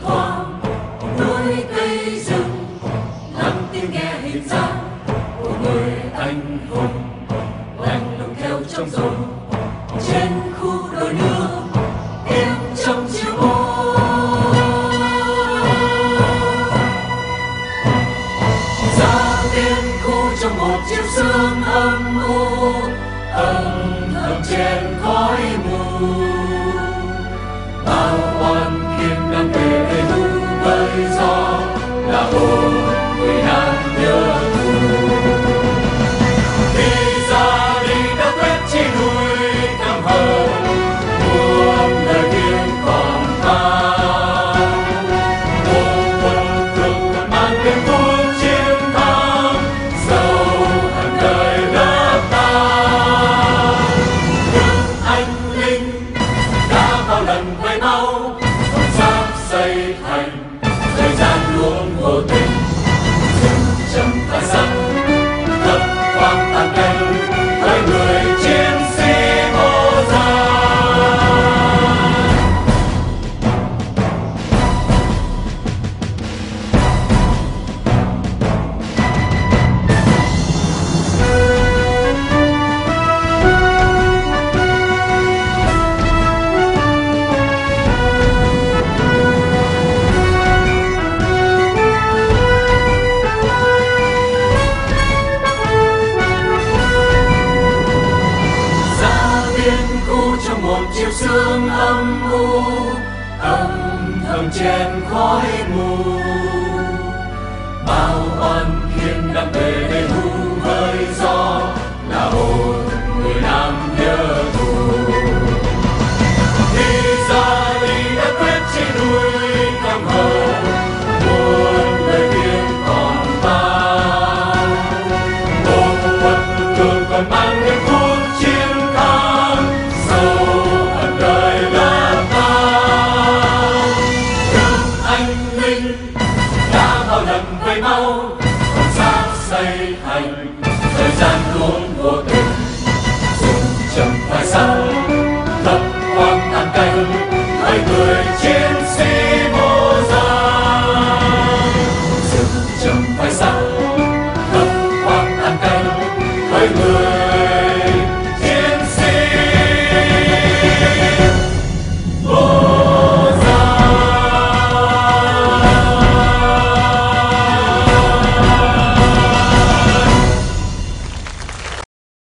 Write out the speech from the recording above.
chiều một thoáng, núi cây rừng lắng tiếng nghe hình dáng của người anh hùng. Lạnh lùng theo trong rừng, trên khu đồi nước tiếng trong chiều mưa ra biên khu trong một chiều sương âm u âm thầm trên khói mù. Bao oan khiên đang về bao lần vây mau một chiều sương âm u âm thầm chèn khói mù. Lần mau. Còn xác xây thành thời gian luôn vô tình. Dùng chậm phải sao thấp hoang tàn canh hãy người chiến sĩ vô danh dừng chậm phải sao